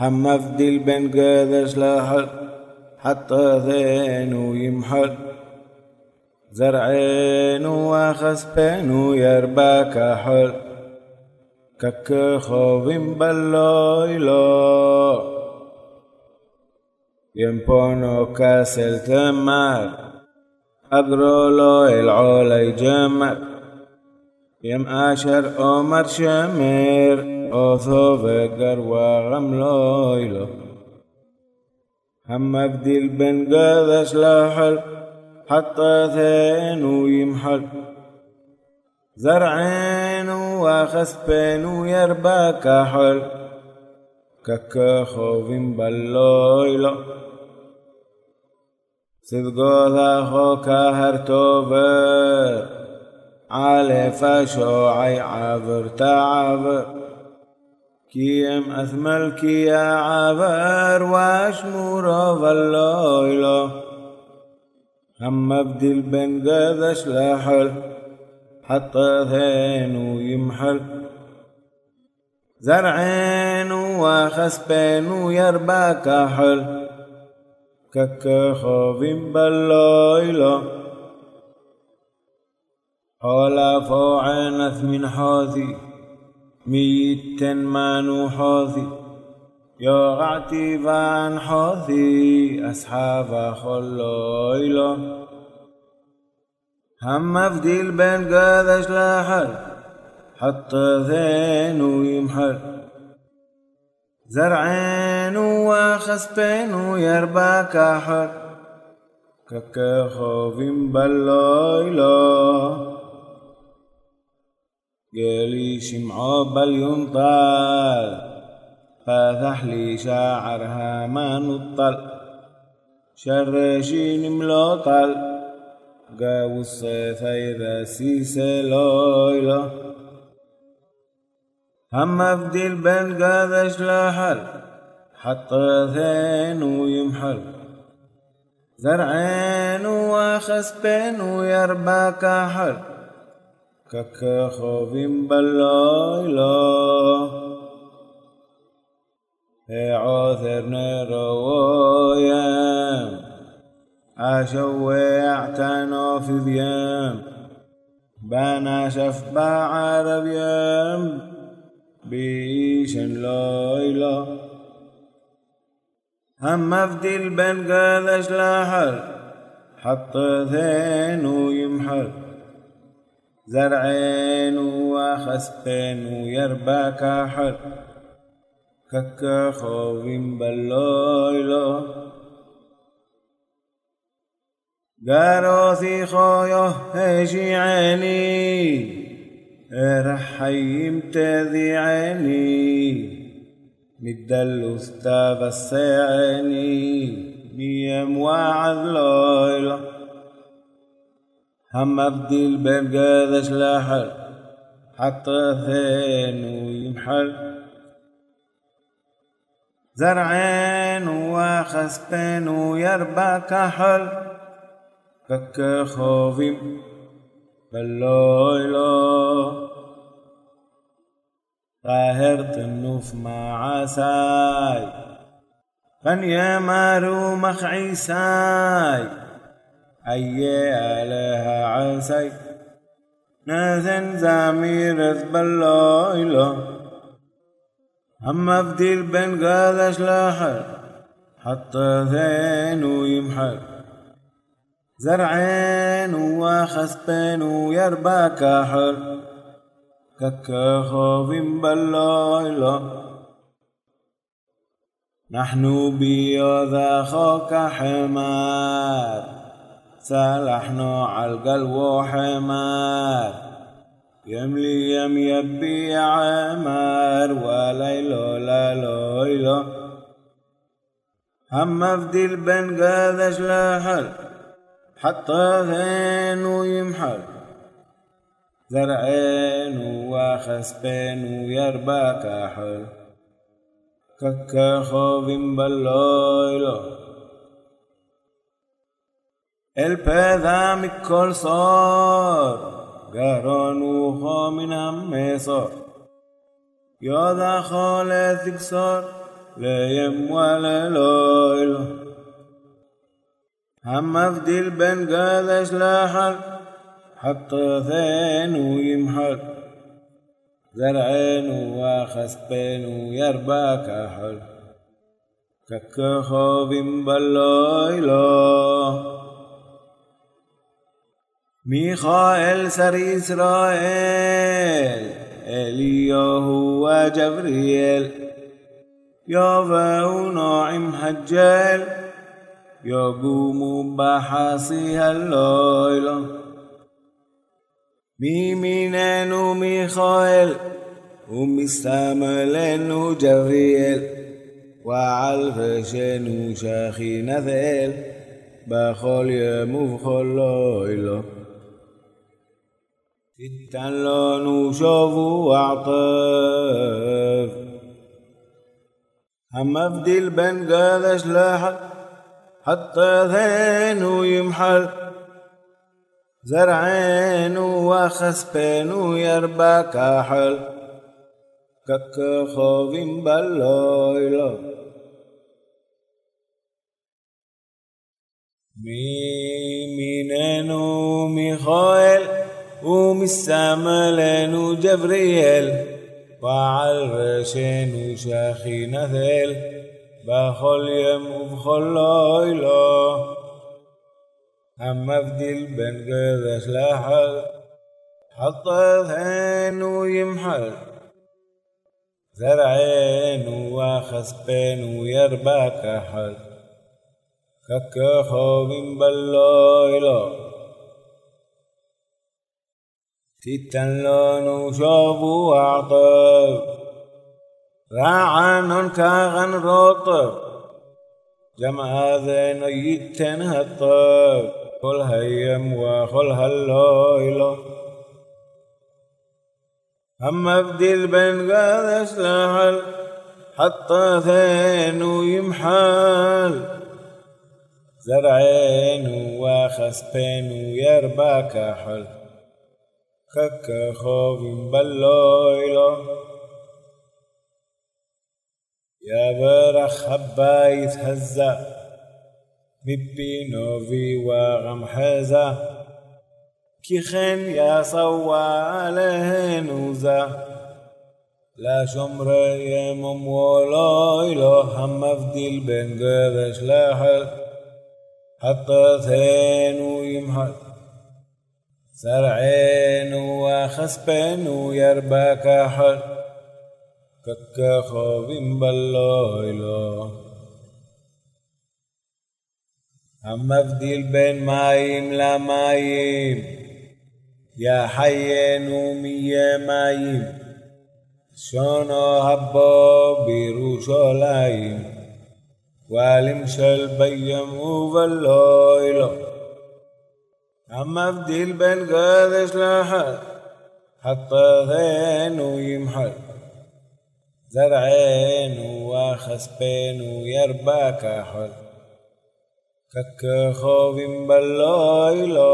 هم افدل بن قادش لاحل حتى ذينو يمحل زرعينو واخس بينو يربى كحل كك خوفين بالليلة ينبونو كاسل تمر. أقرولو العولي جمر. يم آشر أمر شمير أوثو فقر وغملويلو هم أبديل بن قذش لحل حتى ثينو يمحل. زرعين وخسبين يربا كحل ككخوفين باللويلو صدقوثا كهر توفر. على فشوعي عبر تعبر. كيم اثمل يا عبر واشمور واللیلا هم ابدل بن قدش لحل حتى ثانو ويمحل زرعين وخسبين يربى كحل ككخاف بالليلة قال فوعين أثمن حاذي ميتا ما نحاذي يا غعتي فان حاذي أصحاب خلايلا هم فديل بين قادش لحل حط ذين ويمحل زرعين وخسبين ويربا كحر ككخوف بالليلة قالي شمعو بالينطال فتح لي شاعرها ما نطل. شرشين ملوطل قاو الصيفي رسيس ليلة. هم ابدل بين قادش لحل حتى ثين ويمحل. زرعين وخسبين ويربا كحل ككخوفين بالليلة عوثر نرويم أشوي اعتنوا في ذيام بنا شفبع عربيم بيشن ليلة هم مفدل بين قادش لحل حط ثين ويمحل زرعين وخسبين ويربا كحل كك خوفين بالليلة قالوا ثي خويه هيجي عيني. رحيم تذي عيني. مد الأستاذ السيعني بيم وعد ليلة هم أبدل قادش لحل حتى ثين ويمحل زرعين وخسبين ويربى كحل كك خوفيم بالليلة طاهرت النوف مع عساي فنيا مارو مخ عيساي أي عليها عساي ناثن زمير بالليلة هم أفديل بين قادش لاحر حتى ذين ويمحل زرعين وخسبين ويربا كحل ككخوف بالليلة نحن بيوذا خوك حمار. سلحنا على القلب حمار يملي يم يبي عمار وليلو ليلو هم افدل بن قادش لحل حتى ذين ويمحل زرعين وخسبين ويربا كحل. ككخوف بالليلة البذا El pedamicol sor, garonuho minam mesor. Yodacho lezigzor, leyem waleloilo. המבדיל בין גדש לחל, חטאתנו ימחל. זרענו וכספנו ירבה כחל. ככוכבים בלילה. ميخائيل سر إسرائيل إلياهو وجبريل يافا ناعم حجال يقوم بحصيها الليلة ميمينان وميخائيل ومستعملان وجبريل وعالفشان وشاخين ثيل بخال يا بخال ليلة جدا لو نشوف وعطاف هم افدي البن قال حتى ذينو يمحل زرعينو وخسبين يربى كحل كك خوفين بالليلة مي مينانو ميخائيل ومستعمل جبريل وعلى رشين شاخي نثل بخل يم وبخل ليلة. أما بديل بن قدس لحل حط ذهن ويمحل. زرعين وخسبين ويربى كحل كك خوب بالليلة ستا لون شوب وعطب فعن كاغن رطب جمع ذين يتن هطب كل هيم وخل هالليلة أما بدل بين قال اسلحل حتى ذين ويمحل زرعين وخسبين ويربا كحل ككخاب بالليلة يا برخ حبايت هزة مبينو في وغم حزة كيخن يا صوالهن وزه لا شمر يمم ولا هم افديل بين قدش لحل حتى ثين ويمحل سرعين وخسبين يربى كحل كك خوفين بالليلة أما فديل بين مايم لا مايم يا حيين ومية مايم هبو הבו בירושלים, لايم של ביום ובלילה. أما في دي البلقاد إشلاحة حتى ذين ويمحل زرعين وخسبين ويربا كحل كك خوف بلايلا